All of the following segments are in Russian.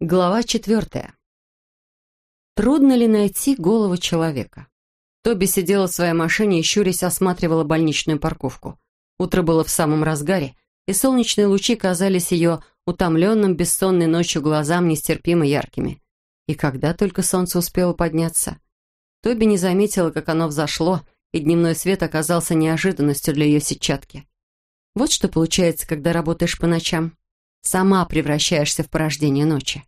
Глава четвертая. Трудно ли найти голову человека? Тоби сидела в своей машине и, щурясь, осматривала больничную парковку. Утро было в самом разгаре, и солнечные лучи казались ее утомленным бессонной ночью глазам нестерпимо яркими. И когда только солнце успело подняться? Тоби не заметила, как оно взошло, и дневной свет оказался неожиданностью для ее сетчатки. Вот что получается, когда работаешь по ночам. Сама превращаешься в порождение ночи.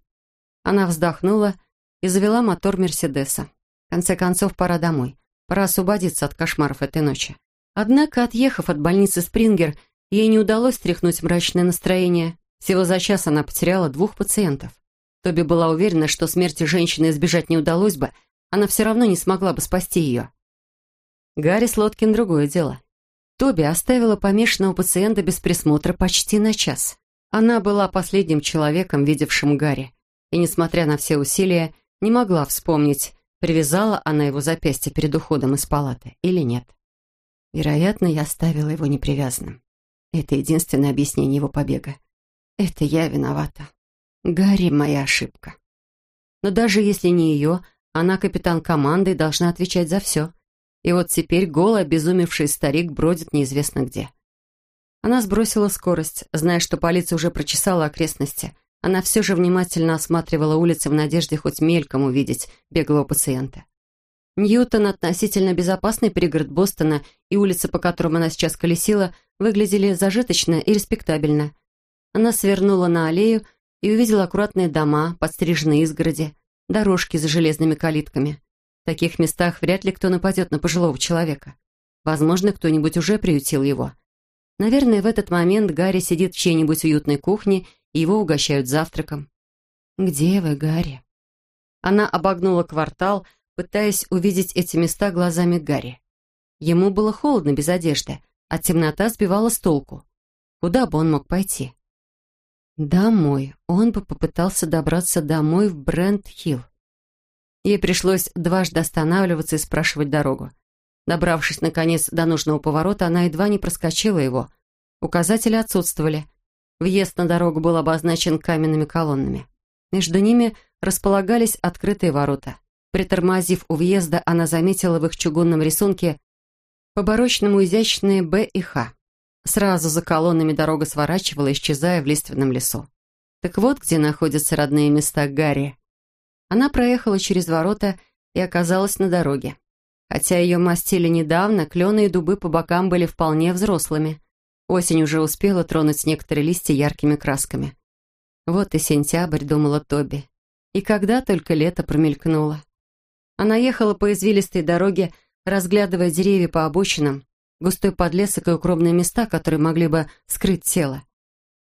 Она вздохнула и завела мотор Мерседеса. В конце концов, пора домой. Пора освободиться от кошмаров этой ночи. Однако, отъехав от больницы Спрингер, ей не удалось стряхнуть мрачное настроение. Всего за час она потеряла двух пациентов. Тоби была уверена, что смерти женщины избежать не удалось бы, она все равно не смогла бы спасти ее. Гарри Слоткин — другое дело. Тоби оставила помешанного пациента без присмотра почти на час. Она была последним человеком, видевшим Гарри, и, несмотря на все усилия, не могла вспомнить, привязала она его запястье перед уходом из палаты или нет. Вероятно, я оставила его непривязанным. Это единственное объяснение его побега. Это я виновата. Гарри — моя ошибка. Но даже если не ее, она капитан команды и должна отвечать за все. И вот теперь голый, обезумевший старик бродит неизвестно где. Она сбросила скорость, зная, что полиция уже прочесала окрестности. Она все же внимательно осматривала улицы в надежде хоть мельком увидеть беглого пациента. Ньютон, относительно безопасный пригород Бостона и улицы, по которым она сейчас колесила, выглядели зажиточно и респектабельно. Она свернула на аллею и увидела аккуратные дома, подстриженные изгороди, дорожки за железными калитками. В таких местах вряд ли кто нападет на пожилого человека. Возможно, кто-нибудь уже приютил его. Наверное, в этот момент Гарри сидит в чьей-нибудь уютной кухне, и его угощают завтраком. «Где вы, Гарри?» Она обогнула квартал, пытаясь увидеть эти места глазами Гарри. Ему было холодно без одежды, а темнота сбивала с толку. Куда бы он мог пойти? Домой. Он бы попытался добраться домой в Брент-Хилл. Ей пришлось дважды останавливаться и спрашивать дорогу. Добравшись, наконец, до нужного поворота, она едва не проскочила его. Указатели отсутствовали. Въезд на дорогу был обозначен каменными колоннами. Между ними располагались открытые ворота. Притормозив у въезда, она заметила в их чугунном рисунке по-барочному изящные «Б» и «Х». Сразу за колоннами дорога сворачивала, исчезая в лиственном лесу. Так вот, где находятся родные места Гарри. Она проехала через ворота и оказалась на дороге. Хотя ее мастили недавно, клены и дубы по бокам были вполне взрослыми. Осень уже успела тронуть некоторые листья яркими красками. Вот и сентябрь, думала Тоби. И когда только лето промелькнуло. Она ехала по извилистой дороге, разглядывая деревья по обочинам, густой подлесок и укромные места, которые могли бы скрыть тело.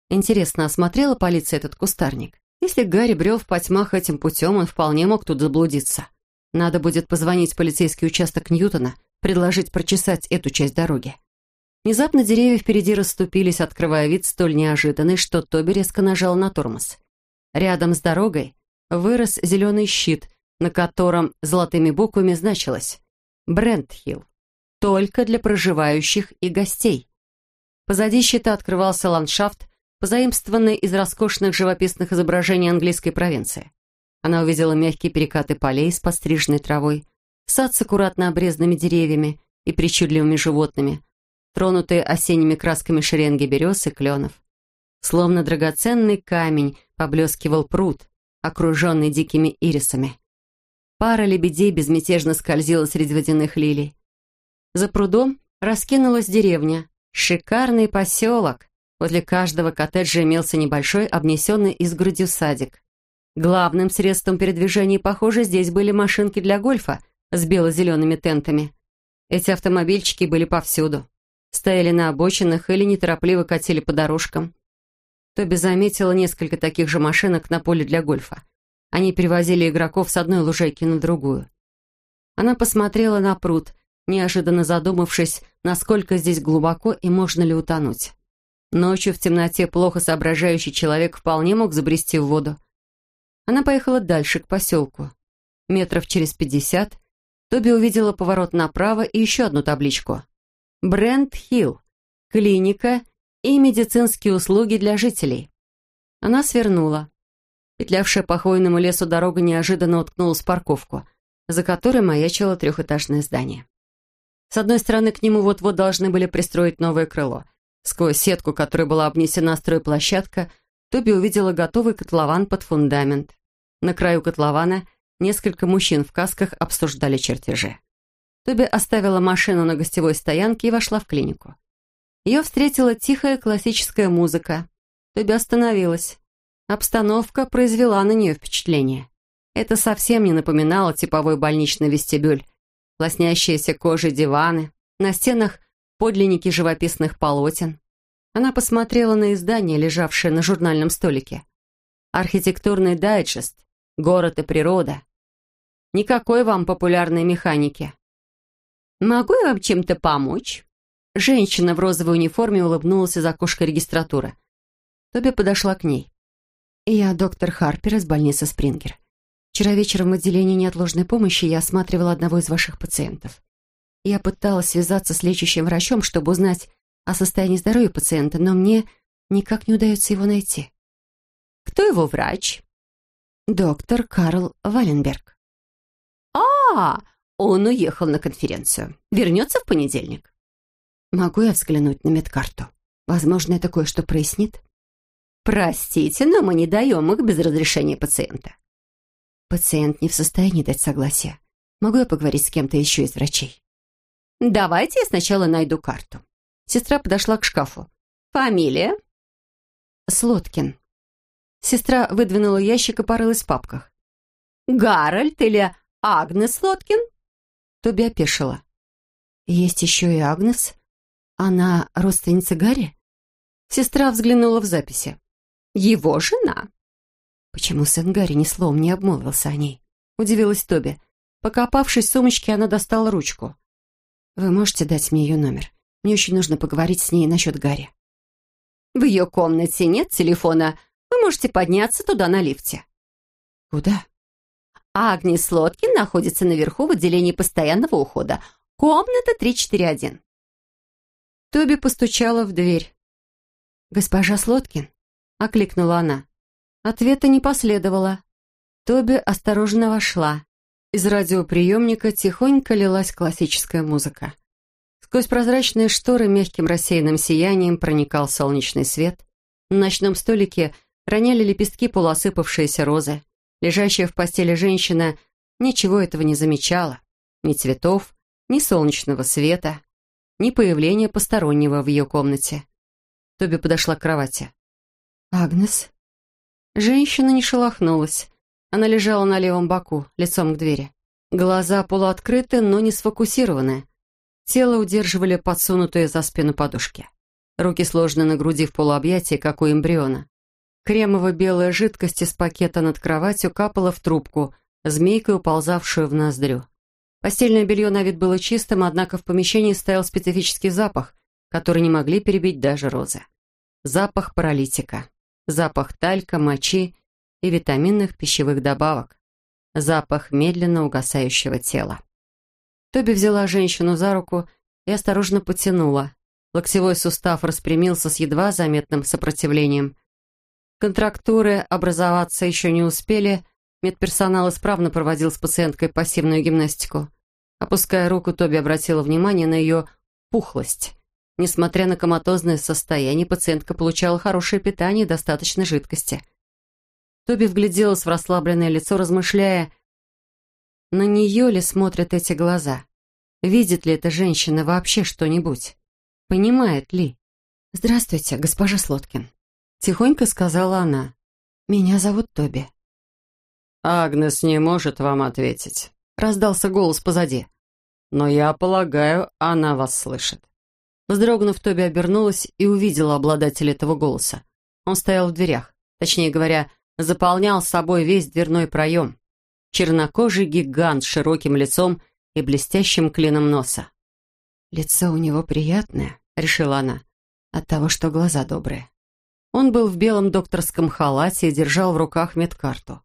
Интересно, осмотрела полиция этот кустарник? Если Гарри брел в потьмах этим путем, он вполне мог тут заблудиться. Надо будет позвонить в полицейский участок Ньютона, предложить прочесать эту часть дороги. Внезапно деревья впереди расступились, открывая вид столь неожиданный, что Тоби резко нажал на тормоз. Рядом с дорогой вырос зеленый щит, на котором золотыми буквами значилось «Брентхилл. Только для проживающих и гостей». Позади щита открывался ландшафт, позаимствованный из роскошных живописных изображений английской провинции. Она увидела мягкие перекаты полей с подстриженной травой, сад с аккуратно обрезанными деревьями и причудливыми животными, тронутые осенними красками шеренги берез и кленов. Словно драгоценный камень поблескивал пруд, окруженный дикими ирисами. Пара лебедей безмятежно скользила среди водяных лилий. За прудом раскинулась деревня, шикарный поселок. Возле каждого коттеджа имелся небольшой обнесенный изгородью садик. Главным средством передвижения, похоже, здесь были машинки для гольфа с бело-зелеными тентами. Эти автомобильчики были повсюду. Стояли на обочинах или неторопливо катили по дорожкам. Тоби заметила несколько таких же машинок на поле для гольфа. Они перевозили игроков с одной лужайки на другую. Она посмотрела на пруд, неожиданно задумавшись, насколько здесь глубоко и можно ли утонуть. Ночью в темноте плохо соображающий человек вполне мог забрести в воду. Она поехала дальше, к поселку. Метров через пятьдесят Тоби увидела поворот направо и еще одну табличку. Брент Хилл. Клиника и медицинские услуги для жителей. Она свернула. Петлявшая по хвойному лесу дорога неожиданно уткнулась в парковку, за которой маячило трехэтажное здание. С одной стороны, к нему вот-вот должны были пристроить новое крыло. Сквозь сетку, которой была обнесена стройплощадка, Тоби увидела готовый котлован под фундамент. На краю котлована несколько мужчин в касках обсуждали чертежи. Тоби оставила машину на гостевой стоянке и вошла в клинику. Ее встретила тихая классическая музыка. Тоби остановилась. Обстановка произвела на нее впечатление. Это совсем не напоминало типовой больничный вестибюль. Лоснящиеся кожи диваны, на стенах подлинники живописных полотен. Она посмотрела на издание, лежавшее на журнальном столике. Архитектурный дайджест, город и природа. Никакой вам популярной механики. «Могу я вам чем-то помочь?» Женщина в розовой униформе улыбнулась из окошка регистратуры. Тоби подошла к ней. «Я доктор Харпер из больницы Спрингер. Вчера вечером в отделении неотложной помощи я осматривала одного из ваших пациентов. Я пыталась связаться с лечащим врачом, чтобы узнать, о состоянии здоровья пациента, но мне никак не удается его найти. Кто его врач? Доктор Карл Валенберг. А, он уехал на конференцию. Вернется в понедельник. Могу я взглянуть на медкарту? Возможно, это кое-что прояснит? Простите, но мы не даем их без разрешения пациента. Пациент не в состоянии дать согласие. Могу я поговорить с кем-то еще из врачей? Давайте я сначала найду карту. Сестра подошла к шкафу. «Фамилия?» «Слоткин». Сестра выдвинула ящик и порылась в папках. «Гарольд или Агнес Слоткин?» Тоби опешила. «Есть еще и Агнес. Она родственница Гарри?» Сестра взглянула в записи. «Его жена». «Почему сын Гарри ни словом не обмолвился о ней?» Удивилась Тоби. Покопавшись в сумочке, она достала ручку. «Вы можете дать мне ее номер? Мне очень нужно поговорить с ней насчет Гарри». «В ее комнате нет телефона. Вы можете подняться туда на лифте». «Куда?» Агнес Лоткин находится наверху в отделении постоянного ухода. Комната 341. Тоби постучала в дверь. «Госпожа Слоткин?» — окликнула она. Ответа не последовало. Тоби осторожно вошла. Из радиоприемника тихонько лилась классическая музыка. Сквозь прозрачные шторы мягким рассеянным сиянием проникал солнечный свет. На ночном столике роняли лепестки полуосыпавшиеся розы. Лежащая в постели женщина ничего этого не замечала. Ни цветов, ни солнечного света, ни появления постороннего в ее комнате. Тоби подошла к кровати. «Агнес?» Женщина не шелохнулась. Она лежала на левом боку, лицом к двери. Глаза полуоткрыты, но не сфокусированы. Тело удерживали подсунутые за спину подушки. Руки сложены на груди в полуобъятии, как у эмбриона. Кремово-белая жидкость из пакета над кроватью капала в трубку, змейкой уползавшую в ноздрю. Постельное белье на вид было чистым, однако в помещении стоял специфический запах, который не могли перебить даже розы. Запах паралитика. Запах талька, мочи и витаминных пищевых добавок. Запах медленно угасающего тела. Тоби взяла женщину за руку и осторожно потянула. Локтевой сустав распрямился с едва заметным сопротивлением. Контрактуры образоваться еще не успели, медперсонал исправно проводил с пациенткой пассивную гимнастику. Опуская руку, Тоби обратила внимание на ее пухлость. Несмотря на коматозное состояние, пациентка получала хорошее питание и достаточно жидкости. Тоби вгляделась в расслабленное лицо, размышляя, на нее ли смотрят эти глаза? Видит ли эта женщина вообще что-нибудь? Понимает ли? «Здравствуйте, госпожа Слоткин», — тихонько сказала она. «Меня зовут Тоби». «Агнес не может вам ответить», — раздался голос позади. «Но я полагаю, она вас слышит». Вздрогнув, Тоби обернулась и увидела обладателя этого голоса. Он стоял в дверях, точнее говоря, заполнял собой весь дверной проем чернокожий гигант с широким лицом и блестящим клином носа. «Лицо у него приятное», — решила она, — «от того, что глаза добрые». Он был в белом докторском халате и держал в руках медкарту.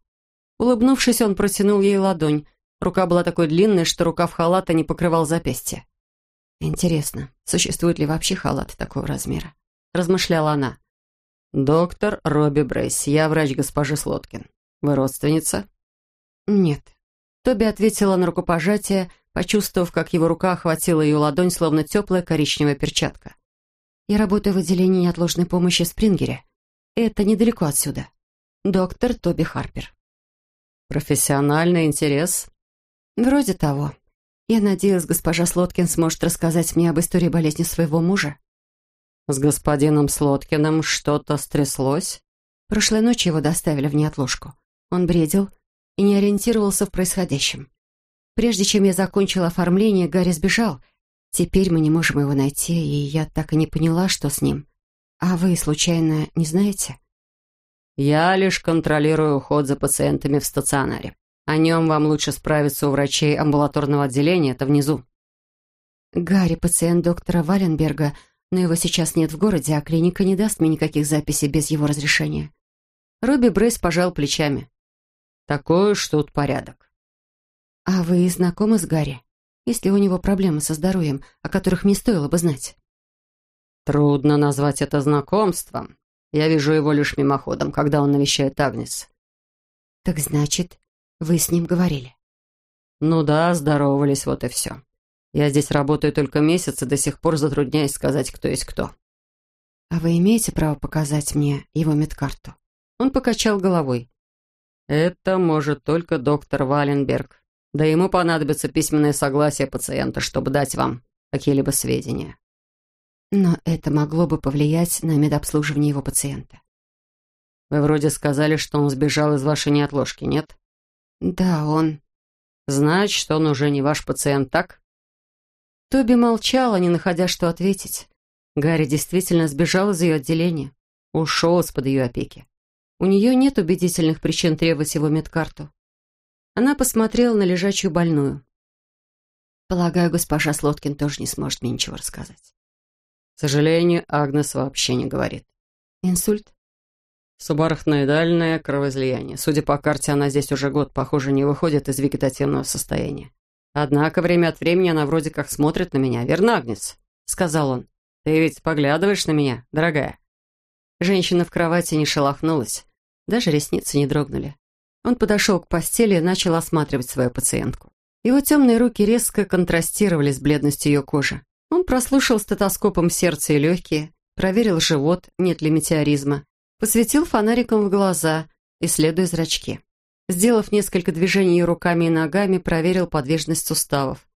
Улыбнувшись, он протянул ей ладонь. Рука была такой длинной, что рукав халата не покрывал запястье. «Интересно, существует ли вообще халат такого размера?» — размышляла она. «Доктор Робби Брейс, я врач госпожи Слоткин. Вы родственница?» «Нет». Тоби ответила на рукопожатие, почувствовав, как его рука охватила ее ладонь, словно теплая коричневая перчатка. «Я работаю в отделении неотложной помощи в Спрингере. Это недалеко отсюда. Доктор Тоби Харпер». «Профессиональный интерес?» «Вроде того. Я надеялась, госпожа Слоткин сможет рассказать мне об истории болезни своего мужа». «С господином Слоткиным что-то стряслось?» Прошлой ночью его доставили в неотложку. Он бредил и не ориентировался в происходящем. Прежде чем я закончила оформление, Гарри сбежал. Теперь мы не можем его найти, и я так и не поняла, что с ним. А вы, случайно, не знаете? Я лишь контролирую уход за пациентами в стационаре. О нем вам лучше справиться у врачей амбулаторного отделения, это внизу. Гарри, пациент доктора Валенберга, но его сейчас нет в городе, а клиника не даст мне никаких записей без его разрешения. Робби Брейс пожал плечами. Такой уж тут порядок. А вы знакомы с Гарри? Есть ли у него проблемы со здоровьем, о которых мне стоило бы знать? Трудно назвать это знакомством. Я вижу его лишь мимоходом, когда он навещает Агнес. Так значит, вы с ним говорили? Ну да, здоровались, вот и все. Я здесь работаю только месяц и до сих пор затрудняюсь сказать, кто есть кто. А вы имеете право показать мне его медкарту? Он покачал головой. Это может только доктор Валенберг. Да ему понадобится письменное согласие пациента, чтобы дать вам какие-либо сведения. Но это могло бы повлиять на медобслуживание его пациента. Вы вроде сказали, что он сбежал из вашей неотложки, нет? Да, он... Значит, он уже не ваш пациент, так? Тоби молчала, не находя, что ответить. Гарри действительно сбежал из ее отделения. Ушел из-под ее опеки. У нее нет убедительных причин требовать его медкарту. Она посмотрела на лежачую больную. Полагаю, госпожа Слоткин тоже не сможет мне ничего рассказать. К сожалению, Агнес вообще не говорит. Инсульт? Субарахноидальное кровоизлияние. Судя по карте, она здесь уже год, похоже, не выходит из вегетативного состояния. Однако время от времени она вроде как смотрит на меня. Верно, Агнес? Сказал он. Ты ведь поглядываешь на меня, дорогая? Женщина в кровати не шелохнулась. Даже ресницы не дрогнули. Он подошел к постели и начал осматривать свою пациентку. Его темные руки резко контрастировали с бледностью ее кожи. Он прослушал стетоскопом сердце и легкие, проверил живот, нет ли метеоризма, посветил фонариком в глаза, исследуя зрачки. Сделав несколько движений руками и ногами, проверил подвижность суставов.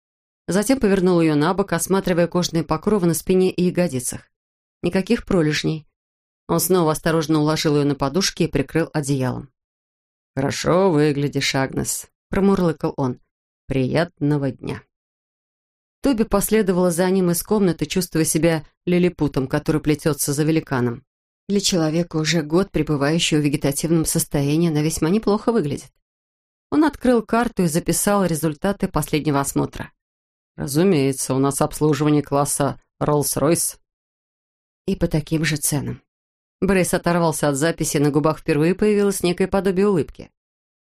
Затем повернул ее на бок, осматривая кожные покровы на спине и ягодицах. Никаких пролежней. Он снова осторожно уложил ее на подушки и прикрыл одеялом. «Хорошо выглядишь, Агнес», — промурлыкал он. «Приятного дня». Тоби последовала за ним из комнаты, чувствуя себя лилипутом, который плетется за великаном. Для человека, уже год пребывающего в вегетативном состоянии, она весьма неплохо выглядит. Он открыл карту и записал результаты последнего осмотра. «Разумеется, у нас обслуживание класса Роллс-Ройс». «И по таким же ценам». Брейс оторвался от записи, на губах впервые появилось некое подобие улыбки.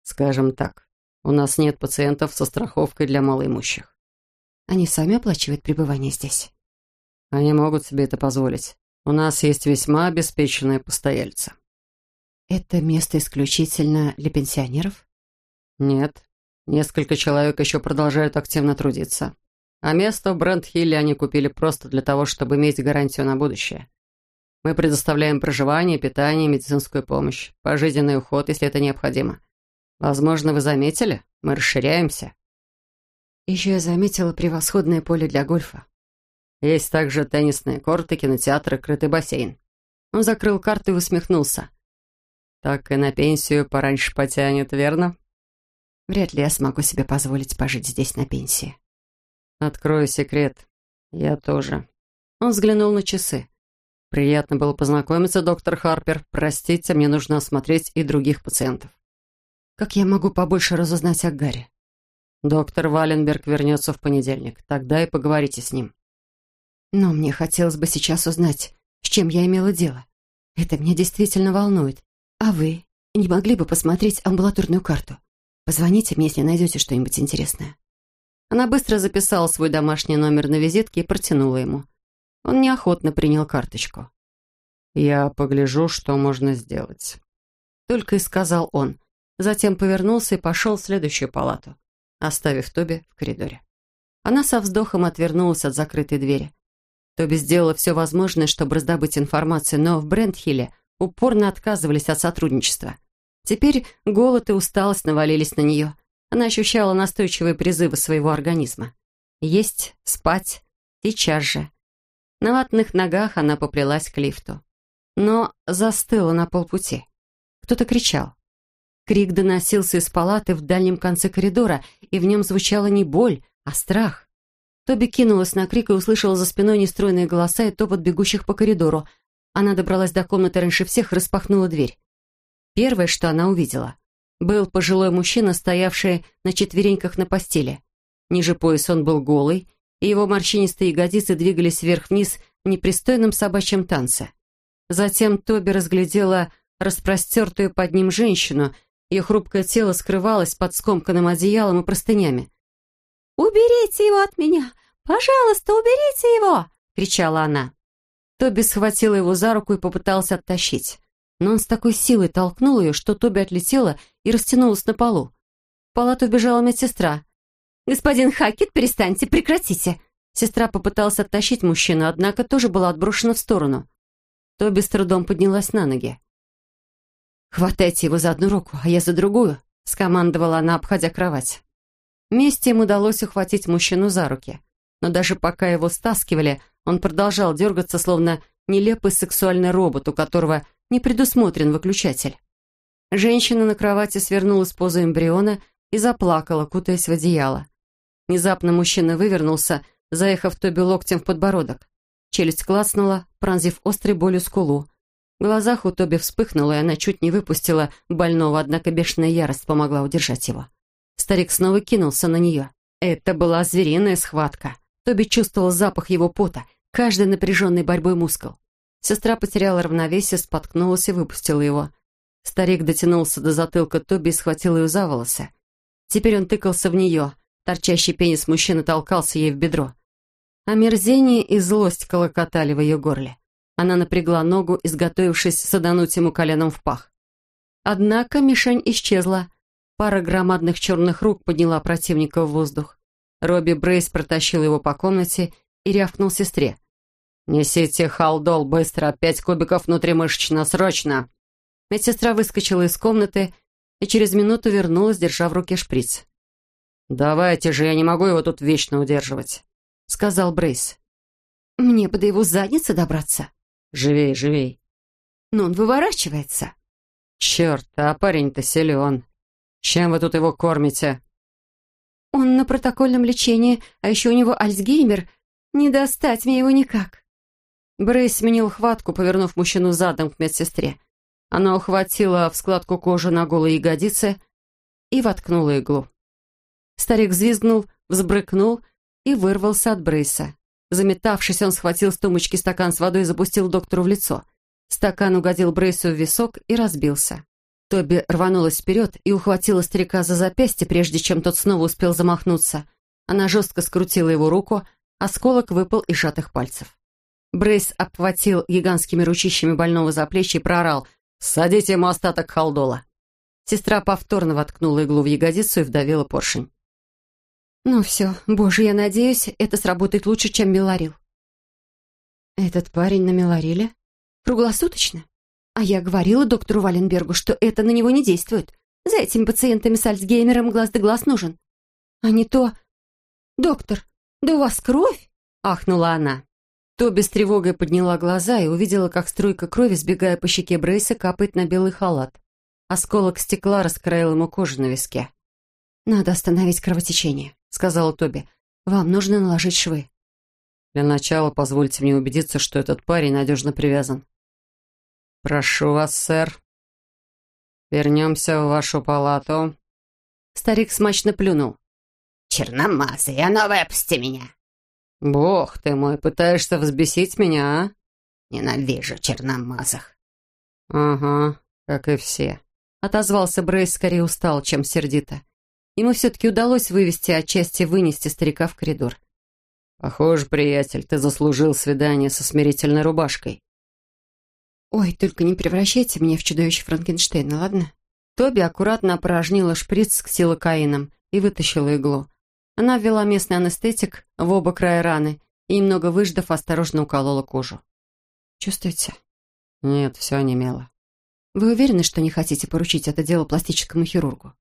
«Скажем так, у нас нет пациентов со страховкой для малоимущих. Они сами оплачивают пребывание здесь? Они могут себе это позволить. У нас есть весьма обеспеченные постояльцы. Это место исключительно для пенсионеров? Нет. Несколько человек еще продолжают активно трудиться. А место в Брент-Хилле они купили просто для того, чтобы иметь гарантию на будущее. Мы предоставляем проживание, питание, медицинскую помощь, пожизненный уход, если это необходимо. Возможно, вы заметили, мы расширяемся. Еще я заметила превосходное поле для гольфа. Есть также теннисные корты, кинотеатры, крытый бассейн. Он закрыл карту и усмехнулся. Так и на пенсию пораньше потянет, верно? Вряд ли я смогу себе позволить пожить здесь на пенсии. Открою секрет. Я тоже. Он взглянул на часы. Приятно было познакомиться, доктор Харпер. Простите, мне нужно осмотреть и других пациентов. Как я могу побольше разузнать о Гарри? Доктор Валенберг вернется в понедельник. Тогда и поговорите с ним. Но мне хотелось бы сейчас узнать, с чем я имела дело. Это меня действительно волнует. А вы не могли бы посмотреть амбулаторную карту? Позвоните мне, если найдете что-нибудь интересное. Она быстро записала свой домашний номер на визитке и протянула ему. Он неохотно принял карточку. «Я погляжу, что можно сделать», — только и сказал он. затем повернулся и пошел в следующую палату, оставив Тоби в коридоре. Она со вздохом отвернулась от закрытой двери. Тоби сделала все возможное, чтобы раздобыть информацию, но в Брентхилле упорно отказывались от сотрудничества. Теперь голод и усталость навалились на нее. Она ощущала настойчивые призывы своего организма. Есть, спать, сейчас же. На ватных ногах она поплелась к лифту. Но застыла на полпути. Кто-то кричал. Крик доносился из палаты в дальнем конце коридора, и в нем звучала не боль, а страх. Тоби кинулась на крик и услышала за спиной нестройные голоса и топот бегущих по коридору. Она добралась до комнаты раньше всех и распахнула дверь. Первое, что она увидела, был пожилой мужчина, стоявший на четвереньках на постели. Ниже пояса он был голый, и его морщинистые ягодицы двигались вверх-вниз в непристойном собачьем танце. Затем Тоби разглядела распростертую под ним женщину — ее хрупкое тело скрывалось под скомканным одеялом и простынями. «Уберите его от меня! Пожалуйста, уберите его!» — кричала она. Тоби схватила его за руку и попытался оттащить. Но он с такой силой толкнул ее, что Тоби отлетела и растянулась на полу. В палату вбежала медсестра. «Господин Хакет, перестаньте, прекратите!» Сестра попыталась оттащить мужчину, однако тоже была отброшена в сторону. Тоби с трудом поднялась на ноги. «Хватайте его за одну руку, а я за другую», — скомандовала она, обходя кровать. Вместе им удалось ухватить мужчину за руки. Но даже пока его стаскивали, он продолжал дергаться, словно нелепый сексуальный робот, у которого не предусмотрен выключатель. Женщина на кровати свернулась позу эмбриона и заплакала, кутаясь в одеяло. Внезапно мужчина вывернулся, заехав Тоби локтем в подбородок. Челюсть клацнула, пронзив острой болью скулу. В глазах у Тоби вспыхнуло, и она чуть не выпустила больного, однако бешеная ярость помогла удержать его. Старик снова кинулся на нее. Это была звериная схватка. Тоби чувствовал запах его пота, каждой напряженной борьбой мускул. Сестра потеряла равновесие, споткнулась и выпустила его. Старик дотянулся до затылка Тоби и схватил ее за волосы. Теперь он тыкался в нее. Торчащий пенис мужчины толкался ей в бедро. Омерзение и злость колокотали в ее горле. Она напрягла ногу, изготовившись садануть ему коленом в пах. Однако мишень исчезла. Пара громадных черных рук подняла противника в воздух. Робби Брейс протащил его по комнате и рявкнул сестре. «Несите халдол быстро, пять кубиков внутримышечно, срочно!» Медсестра выскочила из комнаты и через минуту вернулась, держа в руке шприц. «Давайте же, я не могу его тут вечно удерживать», — сказал Брейс. «Мне бы до его задницы добраться», Живей, живей. Но он выворачивается. Черт, а парень-то силен. Чем вы тут его кормите? Он на протокольном лечении, а еще у него Альцгеймер. Не достать мне его никак. Брейс сменил хватку, повернув мужчину задом к медсестре. Она ухватила в складку кожи на голой ягодице и воткнула иглу. Старик взвизгнул, взбрыкнул и вырвался от Брейса. Заметавшись, он схватил с тумочки стакан с водой и запустил доктору в лицо. Стакан угодил Брейсу в висок и разбился. Тоби рванулась вперед и ухватила старика за запястье, прежде чем тот снова успел замахнуться. Она жестко скрутила его руку, осколок выпал из сжатых пальцев. Брейс обхватил гигантскими ручищами больного за плечи и проорал «Садите ему остаток халдола». Сестра повторно воткнула иглу в ягодицу и вдавила поршень. Ну все, боже, я надеюсь, это сработает лучше, чем Меларил. Этот парень на Мелариле? Круглосуточно? А я говорила доктору Валенбергу, что это на него не действует. За этими пациентами с Альцгеймером глаз да глаз нужен. А не то... Доктор, да у вас кровь? Ахнула она. Тоби с тревогой подняла глаза и увидела, как струйка крови, сбегая по щеке Брейса, капает на белый халат. Осколок стекла раскроил ему кожу на виске. «Надо остановить кровотечение», — сказала Тоби. «Вам нужно наложить швы». «Для начала позвольте мне убедиться, что этот парень надежно привязан». «Прошу вас, сэр. Вернемся в вашу палату». Старик смачно плюнул. «Черномазый, а ну выпусти меня!» «Бог ты мой, пытаешься взбесить меня, а?» «Ненавижу черномазых». «Ага, как и все», — отозвался Брейс скорее устал, чем сердито. Ему все-таки удалось вывести, отчасти вынести старика в коридор. «Похоже, приятель, ты заслужил свидание со смирительной рубашкой». «Ой, только не превращайте меня в чудовище Франкенштейна, ладно?» Тоби аккуратно опорожнила шприц с ксилокаином и вытащила иглу. Она ввела местный анестетик в оба края раны и, немного выждав, осторожно уколола кожу. «Чувствуете?» «Нет, все онемело». «Вы уверены, что не хотите поручить это дело пластическому хирургу?»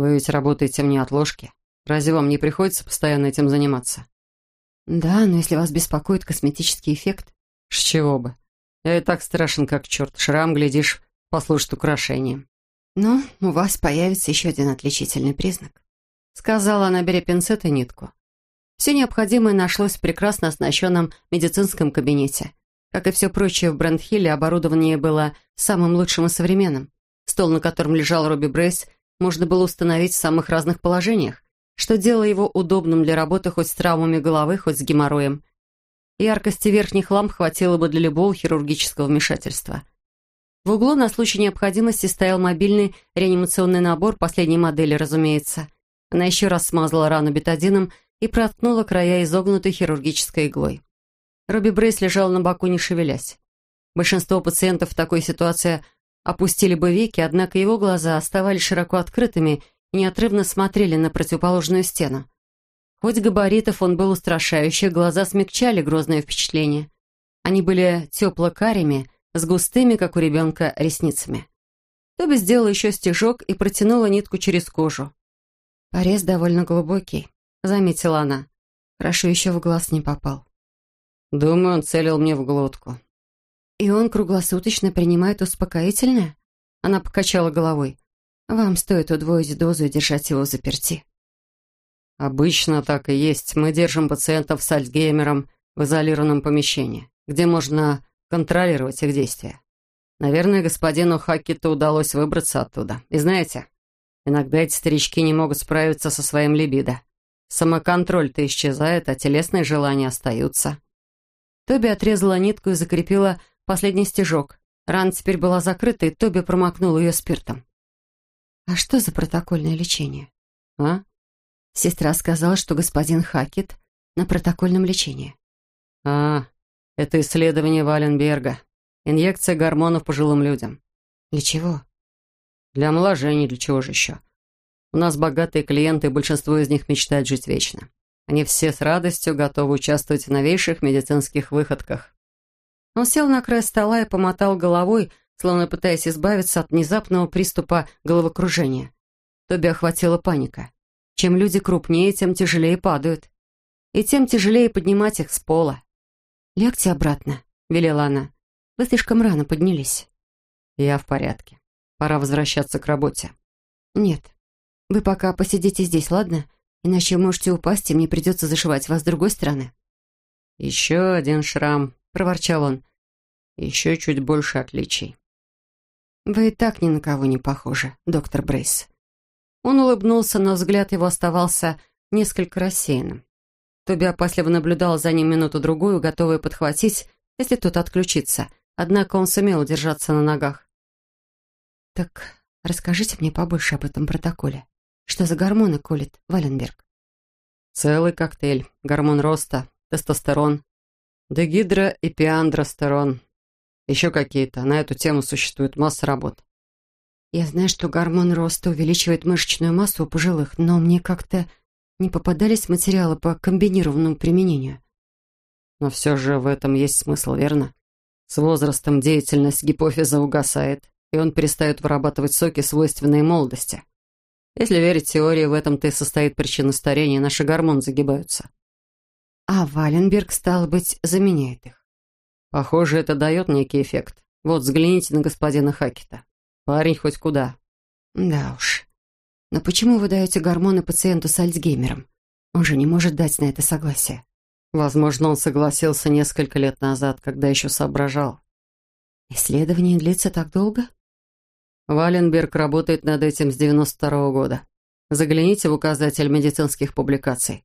«Вы ведь работаете в неотложке. Разве вам не приходится постоянно этим заниматься?» «Да, но если вас беспокоит косметический эффект...» «С чего бы? Я и так страшен, как черт. Шрам, глядишь, послужит украшением». «Ну, у вас появится еще один отличительный признак», — сказала она, беря пинцет и нитку. Все необходимое нашлось в прекрасно оснащенном медицинском кабинете. Как и все прочее в Брандхилле, оборудование было самым лучшим и современным. Стол, на котором лежал Робби Брейс, можно было установить в самых разных положениях, что делало его удобным для работы хоть с травмами головы, хоть с геморроем. Яркости верхних ламп хватило бы для любого хирургического вмешательства. В углу на случай необходимости стоял мобильный реанимационный набор последней модели, разумеется. Она еще раз смазала рану бетадином и проткнула края изогнутой хирургической иглой. Робби Брейс лежал на боку, не шевелясь. Большинство пациентов в такой ситуации опустили бы веки, однако его глаза оставались широко открытыми и неотрывно смотрели на противоположную стену. Хоть габаритов он был устрашающий, глаза смягчали грозное впечатление. Они были тепло-карими, с густыми, как у ребенка, ресницами. Тоби сделала еще стежок и протянула нитку через кожу. «Порез довольно глубокий», — заметила она. «Хорошо, еще в глаз не попал». «Думаю, он целил мне в глотку». «И он круглосуточно принимает успокоительное?» Она покачала головой. «Вам стоит удвоить дозу и держать его заперти». «Обычно так и есть. Мы держим пациентов с Альцгеймером в изолированном помещении, где можно контролировать их действия. Наверное, господину Хакету удалось выбраться оттуда. И знаете, иногда эти старички не могут справиться со своим либидо. Самоконтроль-то исчезает, а телесные желания остаются». Тоби отрезала нитку и закрепила последний стежок. Рана теперь была закрыта, и Тоби промокнул ее спиртом. «А что за протокольное лечение?» «А?» Сестра сказала, что господин Хакет на протокольном лечении. «А, это исследование Валенберга. Инъекция гормонов пожилым людям». «Для чего?» «Для омоложения, для чего же еще? У нас богатые клиенты, и большинство из них мечтает жить вечно. Они все с радостью готовы участвовать в новейших медицинских выходках. Он сел на край стола и помотал головой, словно пытаясь избавиться от внезапного приступа головокружения. Тоби охватила паника. Чем люди крупнее, тем тяжелее падают. И тем тяжелее поднимать их с пола. «Лягте обратно», — велела она. «Вы слишком рано поднялись». «Я в порядке. Пора возвращаться к работе». «Нет. Вы пока посидите здесь, ладно? Иначе можете упасть, и мне придется зашивать вас с другой стороны». «Еще один шрам», — проворчал он. «Еще чуть больше отличий». «Вы и так ни на кого не похожи, доктор Брейс». Он улыбнулся, но взгляд его оставался несколько рассеянным. Тоби опасливо наблюдал за ним минуту-другую, готовый подхватить, если тот отключится. Однако он сумел удержаться на ногах. «Так расскажите мне побольше об этом протоколе. Что за гормоны колет Валенберг? Целый коктейль. Гормон роста, тестостерон, дегидроэпиандростерон. Еще какие-то. На эту тему существует масса работ. Я знаю, что гормон роста увеличивает мышечную массу у пожилых, но мне как-то не попадались материалы по комбинированному применению. Но все же в этом есть смысл, верно? С возрастом деятельность гипофиза угасает, и он перестает вырабатывать соки, свойственные молодости. Если верить теории, в этом-то и состоит причина старения, наши гормоны загибаются. А Валенберг, стал быть, заменяет их. Похоже, это дает некий эффект. Вот, взгляните на господина Хакета. Парень хоть куда. Да уж. Но почему вы даете гормоны пациенту с Альцгеймером? Он же не может дать на это согласие. Возможно, он согласился несколько лет назад, когда еще соображал. Исследование длится так долго? Валенберг работает над этим с 92 -го года. Загляните в указатель медицинских публикаций.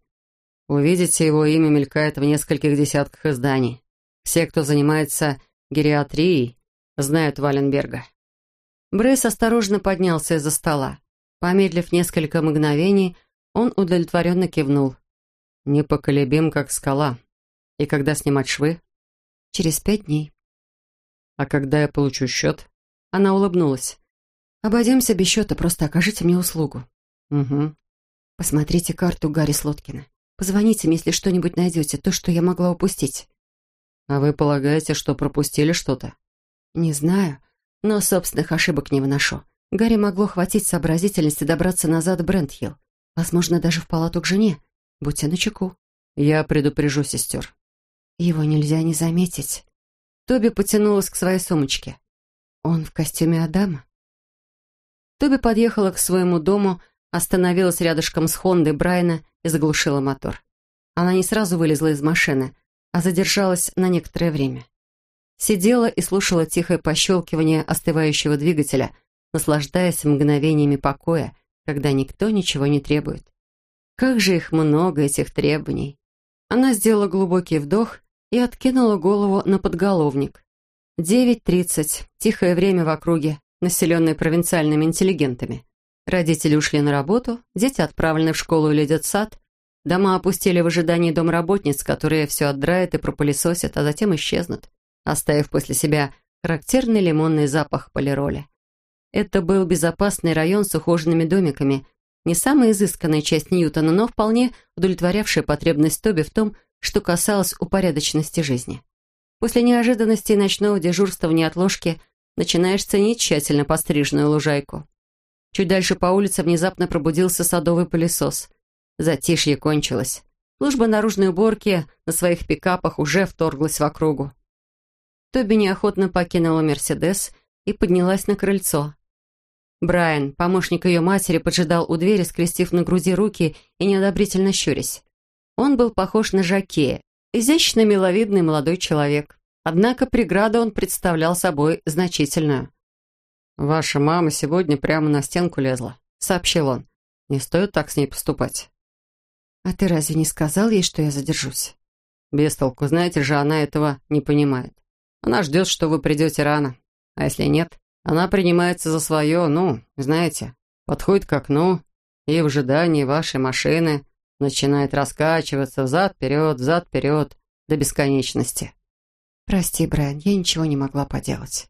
Увидите, его имя мелькает в нескольких десятках изданий. Все, кто занимается гериатрией, знают Валенберга. Брейс осторожно поднялся из-за стола. Помедлив несколько мгновений, он удовлетворенно кивнул. «Непоколебим, как скала. И когда снимать швы?» «Через пять дней». «А когда я получу счет?» Она улыбнулась. Обойдемся без счета, просто окажите мне услугу. Угу. Посмотрите карту Гарри Слоткина. Позвоните мне, если что-нибудь найдете, то, что я могла упустить. А вы полагаете, что пропустили что-то? Не знаю, но собственных ошибок не выношу. Гарри могло хватить сообразительности добраться назад в Брентхилл. Возможно, даже в палату к жене. Будьте начеку. Я предупрежу сестер. Его нельзя не заметить. Тоби потянулась к своей сумочке. Он в костюме Адама? Тоби подъехала к своему дому, остановилась рядышком с Хондой Брайана и заглушила мотор. Она не сразу вылезла из машины, а задержалась на некоторое время. Сидела и слушала тихое пощелкивание остывающего двигателя, наслаждаясь мгновениями покоя, когда никто ничего не требует. Как же их много, этих требований. Она сделала глубокий вдох и откинула голову на подголовник. Девять тридцать, тихое время в округе, населенной провинциальными интеллигентами. Родители ушли на работу, дети отправлены в школу или детсад, дома опустили в ожидании домработниц, которые все отдрают и пропылесосят, а затем исчезнут, оставив после себя характерный лимонный запах полироли. Это был безопасный район с ухоженными домиками, не самая изысканная часть Ньютона, но вполне удовлетворявшая потребность Тоби в том, что касалось упорядоченности жизни. После неожиданности и ночного дежурства в неотложке начинаешь ценить тщательно постриженную лужайку. Чуть дальше по улице внезапно пробудился садовый пылесос. Затишье кончилось. Служба наружной уборки на своих пикапах уже вторглась в округу. Тоби неохотно покинула «Мерседес» и поднялась на крыльцо. Брайан, помощник ее матери, поджидал у двери, скрестив на груди руки и неодобрительно щурясь. Он был похож на Жакея, изящно миловидный молодой человек. Однако преграду он представлял собой значительную. «Ваша мама сегодня прямо на стенку лезла», — сообщил он. «Не стоит так с ней поступать». «А ты разве не сказал ей, что я задержусь?» «Без толку. Знаете же, она этого не понимает. Она ждет, что вы придете рано. А если нет, она принимается за свое, ну, знаете, подходит к окну и в ожидании вашей машины начинает раскачиваться взад-вперед, взад-вперед до бесконечности». «Прости, Брайан, я ничего не могла поделать».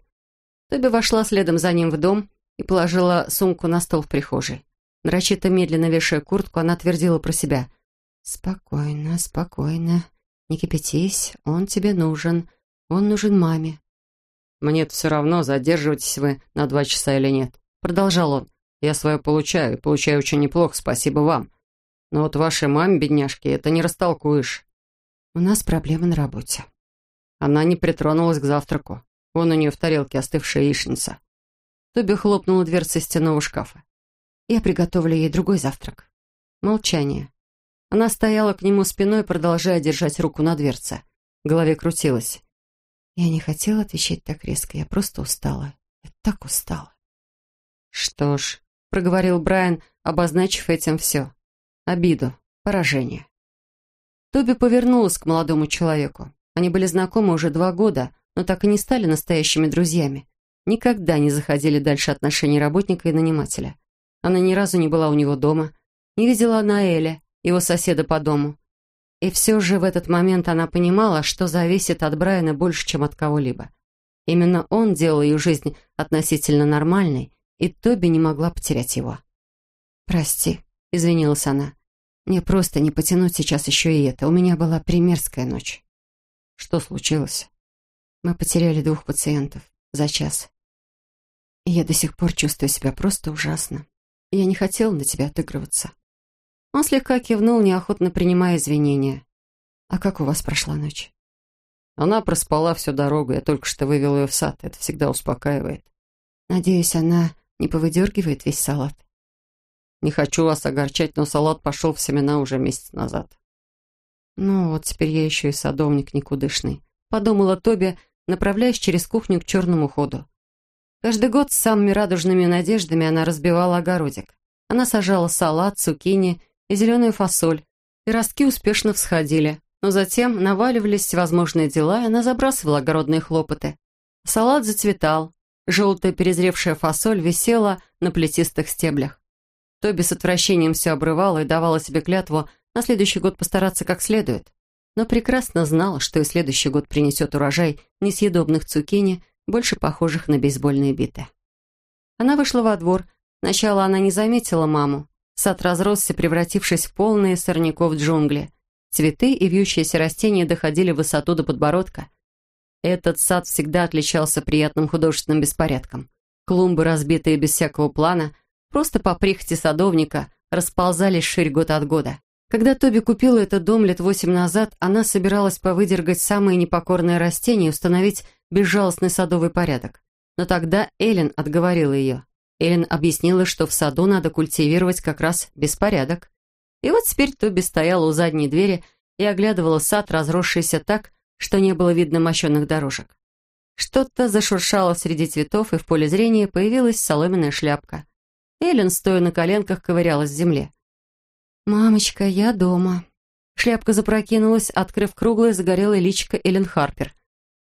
Тоби вошла следом за ним в дом и положила сумку на стол в прихожей. Нарочито медленно вешая куртку, она твердила про себя. «Спокойно, спокойно. Не кипятись, он тебе нужен. Он нужен маме». «Мне-то все равно, задерживаетесь вы на два часа или нет», — продолжал он. «Я свое получаю, и получаю очень неплохо, спасибо вам. Но вот вашей маме, бедняжке, это не растолкуешь». «У нас проблемы на работе». Она не притронулась к завтраку. Вон у нее в тарелке остывшая яичница. Тоби хлопнула дверцей стенного шкафа. Я приготовлю ей другой завтрак. Молчание. Она стояла к нему спиной, продолжая держать руку на дверце. В голове крутилась. Я не хотела отвечать так резко, я просто устала. Я так устала. «Что ж», — проговорил Брайан, обозначив этим все. Обиду, поражение. Тоби повернулась к молодому человеку. Они были знакомы уже два года, но так и не стали настоящими друзьями. Никогда не заходили дальше отношений работника и нанимателя. Она ни разу не была у него дома, не видела Наэля, его соседа по дому. И все же в этот момент она понимала, что зависит от Брайана больше, чем от кого-либо. Именно он делал ее жизнь относительно нормальной, и Тоби не могла потерять его. «Прости», — извинилась она. «Мне просто не потянуть сейчас еще и это. У меня была примерская ночь». «Что случилось?» Мы потеряли двух пациентов за час. И я до сих пор чувствую себя просто ужасно. Я не хотела на тебя отыгрываться. Он слегка кивнул, неохотно принимая извинения. «А как у вас прошла ночь?» Она проспала всю дорогу, я только что вывел ее в сад. Это всегда успокаивает. Надеюсь, она не повыдергивает весь салат. Не хочу вас огорчать, но салат пошел в семена уже месяц назад. Ну, вот теперь я еще и садовник никудышный. Подумала Тоби, направляясь через кухню к черному ходу. Каждый год с самыми радужными надеждами она разбивала огородик. Она сажала салат, цукини и зеленую фасоль. И ростки успешно всходили, но затем наваливались всевозможные дела, и она забрасывала огородные хлопоты. Салат зацветал, желтая перезревшая фасоль висела на плетистых стеблях. Тоби с отвращением все обрывала и давала себе клятву на следующий год постараться как следует но прекрасно знал, что и следующий год принесет урожай несъедобных цукини, больше похожих на бейсбольные биты. Она вышла во двор. Сначала она не заметила маму. Сад разросся, превратившись в полные сорняков джунгли. Цветы и вьющиеся растения доходили в высоту до подбородка. Этот сад всегда отличался приятным художественным беспорядком. Клумбы, разбитые без всякого плана, просто по прихоти садовника, расползались ширь год от года. Когда Тоби купила этот дом лет восемь назад, она собиралась повыдергать самые непокорные растения и установить безжалостный садовый порядок. Но тогда Эллен отговорила ее. Эллен объяснила, что в саду надо культивировать как раз беспорядок. И вот теперь Тоби стояла у задней двери и оглядывала сад, разросшийся так, что не было видно мощенных дорожек. Что-то зашуршало среди цветов, и в поле зрения появилась соломенная шляпка. Эллен, стоя на коленках, ковырялась в земле. «Мамочка, я дома». Шляпка запрокинулась, открыв круглое загорелое личико Эллен Харпер.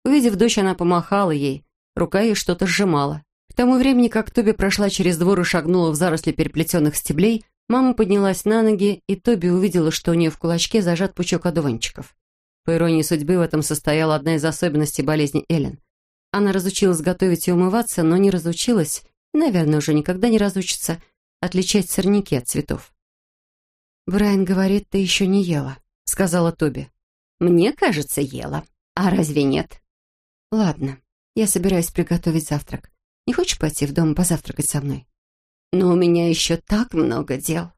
Увидев дочь, она помахала ей. Рука ей что-то сжимала. К тому времени, как Тоби прошла через двор и шагнула в заросли переплетенных стеблей, мама поднялась на ноги, и Тоби увидела, что у нее в кулачке зажат пучок одуванчиков. По иронии судьбы, в этом состояла одна из особенностей болезни Эллен. Она разучилась готовить и умываться, но не разучилась, наверное, уже никогда не разучится, отличать сорняки от цветов. «Брайан говорит, ты еще не ела», — сказала Тоби. «Мне кажется, ела. А разве нет?» «Ладно, я собираюсь приготовить завтрак. Не хочешь пойти в дом позавтракать со мной?» «Но у меня еще так много дел».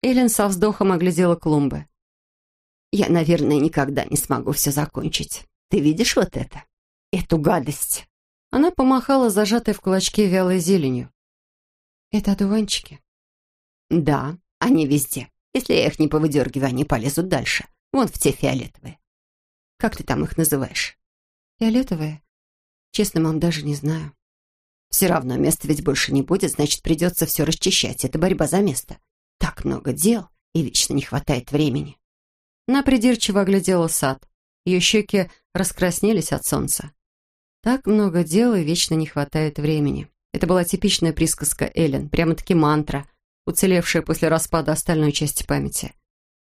Эллен со вздохом оглядела клумбы. «Я, наверное, никогда не смогу все закончить. Ты видишь вот это? Эту гадость?» Она помахала зажатой в кулачке вялой зеленью. «Это одуванчики?» «Да, они везде. Если я их не повыдергиваю, они полезут дальше. Вон в те фиолетовые. Как ты там их называешь? Фиолетовые? Честно, мам, даже не знаю. Все равно места ведь больше не будет, значит, придется все расчищать. Это борьба за место. Так много дел, и вечно не хватает времени. Она придирчиво оглядела сад. Ее щеки раскраснелись от солнца. Так много дел, и вечно не хватает времени. Это была типичная присказка Эллен, прямо-таки мантра, уцелевшая после распада остальной части памяти.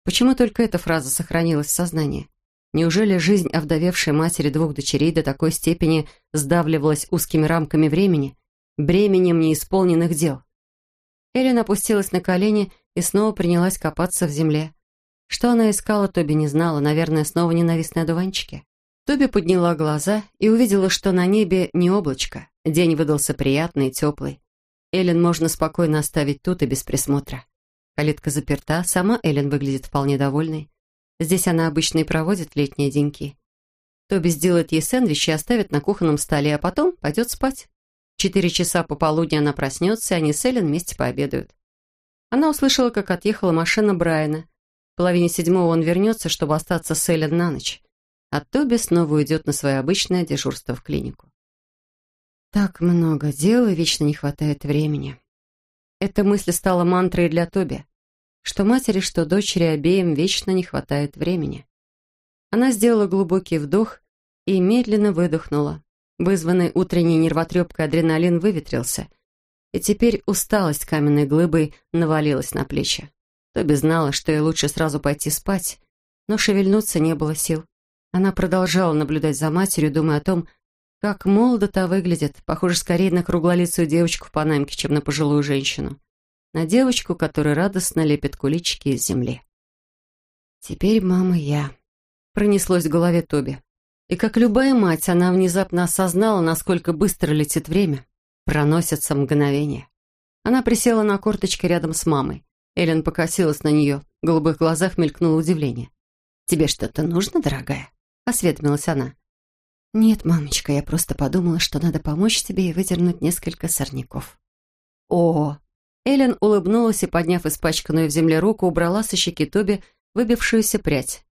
Почему только эта фраза сохранилась в сознании? Неужели жизнь овдовевшей матери двух дочерей до такой степени сдавливалась узкими рамками времени, бременем неисполненных дел? Эллен опустилась на колени и снова принялась копаться в земле. Что она искала, Тоби не знала, наверное, снова ненавистные одуванчики. Тоби подняла глаза и увидела, что на небе не облачко. День выдался приятный и теплый. Эллен можно спокойно оставить тут и без присмотра. Калитка заперта, сама Эллен выглядит вполне довольной. Здесь она обычно и проводит летние деньки. Тоби сделает ей сэндвич и оставит на кухонном столе, а потом пойдет спать. четыре часа пополудни она проснется, и они с Эллен вместе пообедают. Она услышала, как отъехала машина Брайана. В половине седьмого он вернется, чтобы остаться с Эллен на ночь. А Тоби снова уйдет на свое обычное дежурство в клинику. Так много дел, и вечно не хватает времени. Эта мысль стала мантрой для Тоби, что матери, что дочери обеим вечно не хватает времени. Она сделала глубокий вдох и медленно выдохнула. Вызванный утренней нервотрепкой адреналин выветрился, и теперь усталость каменной глыбой навалилась на плечи. Тоби знала, что ей лучше сразу пойти спать, но шевельнуться не было сил. Она продолжала наблюдать за матерью, думая о том, как молодо та выглядит, похоже скорее на круглолицую девочку в панамке, чем на пожилую женщину. На девочку, которая радостно лепит куличики из земли. «Теперь мама я», — пронеслось в голове Тоби. И как любая мать, она внезапно осознала, насколько быстро летит время. Проносятся мгновения. Она присела на корточки рядом с мамой. Эллен покосилась на нее. В голубых глазах мелькнуло удивление. «Тебе что-то нужно, дорогая?» — осведомилась она. «Нет, мамочка, я просто подумала, что надо помочь тебе и выдернуть несколько сорняков». «О!» Эллен улыбнулась и, подняв испачканную в земле руку, убрала со щеки Тоби выбившуюся прядь.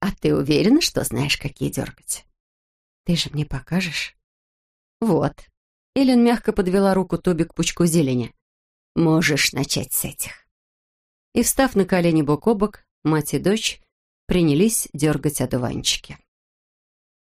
«А ты уверена, что знаешь, какие дергать?» «Ты же мне покажешь?» «Вот». Эллен мягко подвела руку Тоби к пучку зелени. «Можешь начать с этих». И, встав на колени бок о бок, мать и дочь принялись дергать одуванчики.